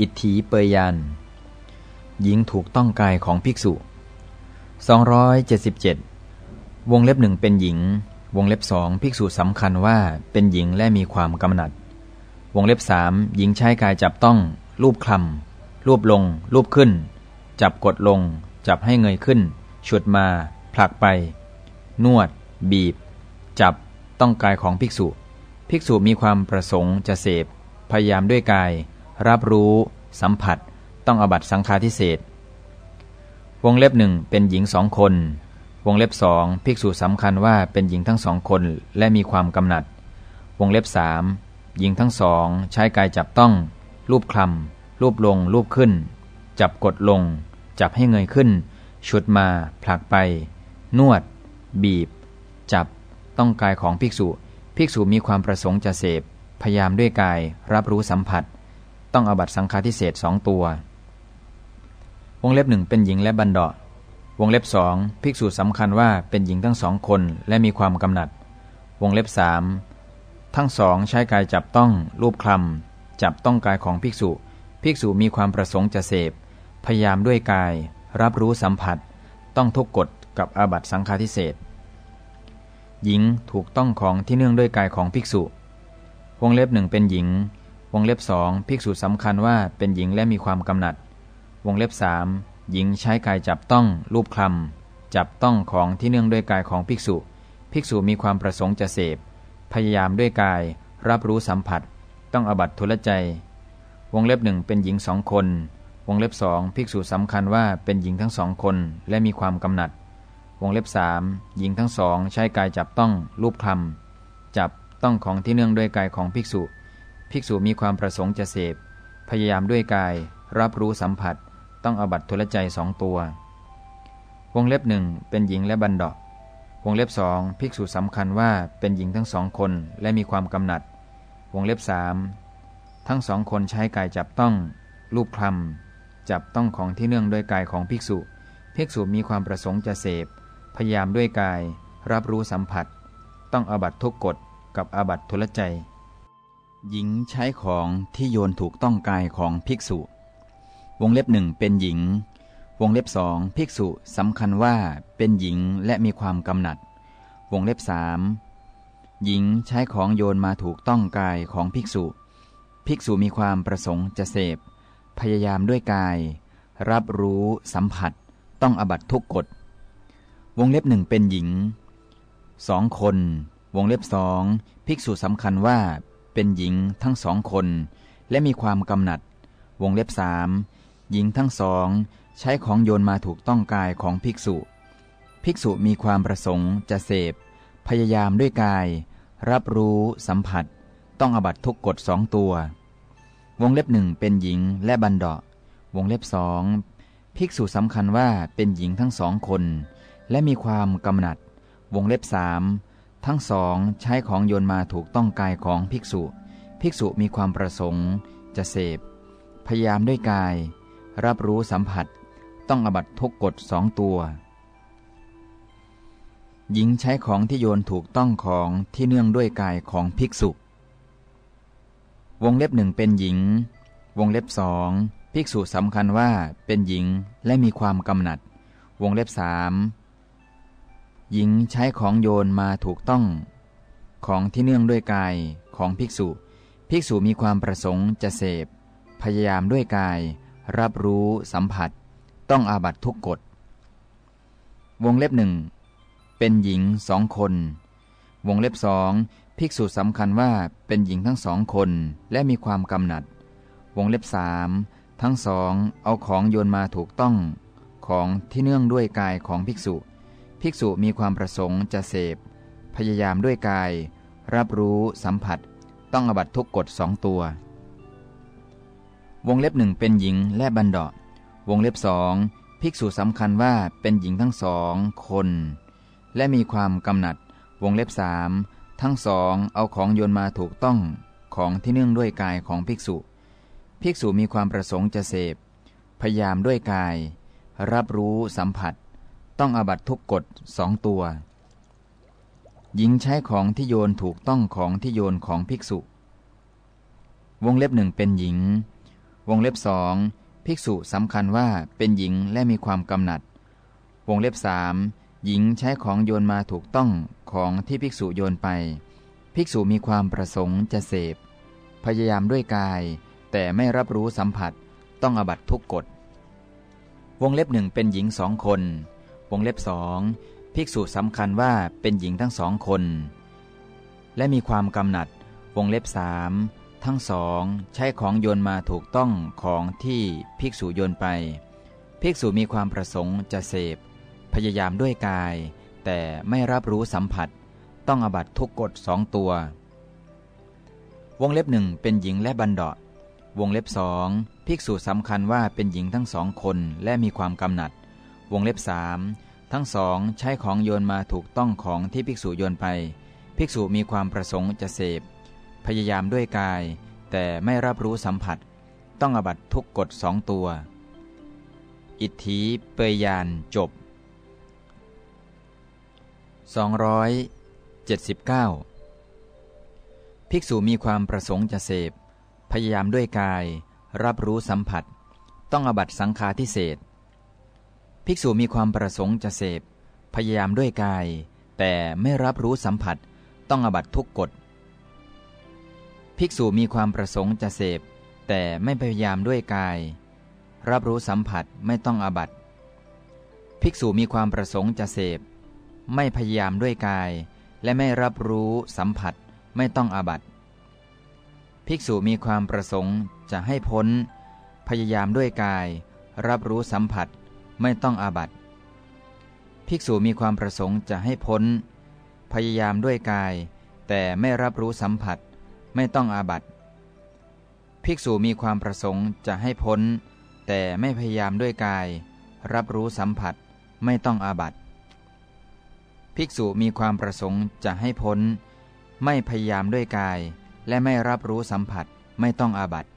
อิทธิเปยยานหญิงถูกต้องกายของภิกษุ 277 วงเล็บหนึ่งเป็นหญิง วงเล็บสองภิกษุสำคัญว่าเป็นหญิงและมีความกำหนัด วงเล็บสามหญิงใช้กายจับต้อง รูปคลำรูปลง รูปขึ้น จับกดลง จับให้เงยขึ้น ฉุดมา ผลักไป นวด บีบ จับต้องกายของภิกษุ ภิกษุมีความประสงค์จะเสพ พยายามด้วยกาย รับรู้ สัมผัส ต้องอบัตสังฆาทิเศษวงเล็บหนึ่งเป็นหญิงสองคน วงเล็บสองภิกษุสำคัญว่าเป็นหญิงทั้งสองคนและมีความกำหนัด วงเล็บสามหญิงทั้งสองใช้กายจับต้อง รูปคลำรูปลง รูปขึ้น จับกดลง จับให้เงยขึ้น ชุดมา ผลักไป นวด บีบ จับ ต้องกายของภิกษุ ภิกษุมีความประสงค์จะเสพ พยายามด้วยกาย รับรู้สัมผัส ต้องอบัตสังฆาทิเศษสองตัว วงเล็บหนึ่งเป็นหญิงและบันดาะวงเล็บสองภิกษุสำคัญว่าเป็นหญิงทั้งสองคนและมีความกำหนัด วงเล็บสามทั้งสองใช้กายจับต้องรูปคลำจับต้องกายของภิกษุ ภิกษุมีความประสงค์จะเสพ พยายามด้วยกาย รับรู้สัมผัส ต้องทุกกฎกับอาบัตสังฆาทิเศษหญิงถูกต้องของที่เนื่องด้วยกายของภิกษุ วงเล็บหนึ่งเป็นหญิง วงเล็บสองภิกษุสำคัญว่าเป็นหญิงและมีความกำหนัด วงเล็บสามหญิงใช้กายจับต้องรูปคลำจับต้องของที่เนื่องด้วยกายของภิกษุ ภิกษุมีความประสงค์จะเสพ พยายามด้วยกาย รับรู้สัมผัส ต้องอบัตทุลใจ วงเล็บหนึ่งเป็นหญิงสองคน วงเล็บสองภิกษุสำคัญว่าเป็นหญิงทั้งสองคนและมีความกำหนัด วงเล็บสามหญิงทั้งสองใช้กายจับต้องรูปคลำจับต้องของที่เนื่องด้วยกายของภิกษุ ภิกษุมีความประสงค์จะเสพ พยายามด้วยกาย รับรู้สัมผัส ต้องอบัตทุลใจสองตัว วงเล็บหนึ่งเป็นหญิงและบันดาวงเล็บสองภิกษุสำคัญว่าเป็นหญิงทั้งสองคนและมีความกำหนัด วงเล็บสามทั้งสองคนใช้กายจับต้อง รูปคลำจับต้องของที่เนื่องด้วยกายของภิกษุ ภิกษุมีความประสงค์จะเสพ พยายามด้วยกาย รับรู้สัมผัส ต้องอบัตทุกกฎกับอบัตทุลใจ หญิงใช้ของที่โยนถูกต้องกายของภิกษุ วงเล็บหนึ่งเป็นหญิง วงเล็บสองภิกษุสำคัญว่าเป็นหญิงและมีความกำหนัด วงเล็บสามหญิงใช้ของโยนมาถูกต้องกายของภิกษุ ภิกษุมีความประสงค์จะเสพ พยายามด้วยกาย รับรู้สัมผัส ต้องอบัตทุกกฎ วงเล็บหนึ่งเป็นหญิงสองคน วงเล็บสองภิกษุสำคัญว่า เป็นหญิงทั้งสองคน และมีความกำหนัด วงเล็บสามหญิงทั้งสองใช้ของโยนมาถูกต้องกายของภิกษุ ภิกษุมีความประสงค์จะเสพ พยายามด้วยกาย รับรู้สัมผัส ต้องอบัตทุกกฎสองตัว วงเล็บหนึ่งเป็นหญิงและบันดาวงเล็บสองภิกษุสำคัญว่าเป็นหญิงทั้งสองคน และมีความกำหนัด วงเล็บสาม ทั้งสองใช้ของโยนมาถูกต้องกายของภิกษุ ภิกษุมีความประสงค์ จะเสพ พยายามด้วยกาย รับรู้สัมผัส ต้องอบัตทุกกฎสองตัว หญิงใช้ของที่โยนถูกต้องของที่เนื่องด้วยกายของภิกษุ วงเล็บหนึ่งเป็นหญิง วงเล็บสองภิกษุสำคัญว่าเป็นหญิงและมีความกำหนัด วงเล็บสาม หญิงใช้ของโยนมาถูกต้อง ของที่เนื่องด้วยกายของภิกษุ ภิกษุมีความประสงค์จะเสพ พยายามด้วยกาย รับรู้สัมผัส ต้องอาบัตทุกกฎ วงเล็บหนึ่งเป็นหญิงสองคน วงเล็บสองภิกษุสำคัญว่าเป็นหญิงทั้งสองคนและมีความกำหนัด วงเล็บสามทั้งสองเอาของโยนมาถูกต้อง ของที่เนื่องด้วยกายของภิกษุ ภิกษุมีความประสงค์จะเสพ พยายามด้วยกาย รับรู้สัมผัส ต้องอบัตทุกกฎสองตัว วงเล็บหนึ่งเป็นหญิงและบันดาะวงเล็บสองภิกษุสำคัญว่าเป็นหญิงทั้งสองคน และมีความกำหนัด วงเล็บสามทั้งสองเอาของโยนมาถูกต้องของที่เนื่องด้วยกายของภิกษุ ภิกษุมีความประสงค์จะเสพ พยายามด้วยกาย รับรู้สัมผัส ต้องอบัตทุกกฎสองตัว หญิงใช้ของที่โยนถูกต้องของที่โยนของภิกษุ วงเล็บหนึ่งเป็นหญิง วงเล็บสองภิกษุสำคัญว่าเป็นหญิงและมีความกำหนัด วงเล็บสามหญิงใช้ของโยนมาถูกต้องของที่ภิกษุโยนไป ภิกษุมีความประสงค์จะเสพ พยายามด้วยกาย แต่ไม่รับรู้สัมผัสต้องอบัตทุกกฎวงเล็บหนึ่งเป็นหญิงสองคน วงเล็บสองภิกษุสำคัญว่าเป็นหญิงทั้งสองคน และมีความกำหนัด วงเล็บสามทั้งสองใช้ของโยนมาถูกต้องของที่ภิกษุโยนไป ภิกษุมีความประสงค์จะเสพ พยายามด้วยกาย แต่ไม่รับรู้สัมผัส ต้องอบัตทุกกฎสองตัว วงเล็บหนึ่งเป็นหญิงและบันดาวงเล็บสองภิกษุสำคัญว่าเป็นหญิงทั้งสองคนและมีความกำหนัด วงเล็บสามทั้งสองใช้ของโยนมาถูกต้องของที่ภิกษุโยนไป ภิกษุมีความประสงค์จะเสพ พยายามด้วยกาย แต่ไม่รับรู้สัมผัส ต้องอบัตทุกกฎสองตัว อิทธิเปยยานจบ 279 ภิกษุมีความประสงค์จะเสพ พยายามด้วยกาย รับรู้สัมผัส ต้องอบัตสังฆาทิเศษ ภิกษุมีความประสงค์จะเสพ พยายามด้วยกาย แต่ไม่รับรู้สัมผัสต้องอบัตทุกกฎ ภิกษุมีความประสงค์จะเสพ แต่ไม่พยายามด้วยกาย รับรู้สัมผัสไม่ต้องอบัตภิกษุมีความประสงค์จะเสพ ไม่พยายามด้วยกาย และไม่รับรู้สัมผัสไม่ต้องอบัตภิกษุมีความประสงค์จะให้พ้น พยายามด้วยกาย รับรู้สัมผัส ไม่ต้องอาบัตภิกษุมีความประสงค์จะให้พ้น พยายามด้วยกาย แต่ไม่รับรู้สัมผัส ไม่ต้องอาบัตภิกษุมีความประสงค์จะให้พ้น แต่ไม่พยายามด้วยกาย รับรู้สัมผัส ไม่ต้องอาบัตภิกษุมีความประสงค์จะให้พ้น ไม่พยายามด้วยกาย และไม่รับรู้สัมผัส ไม่ต้องอาบัติ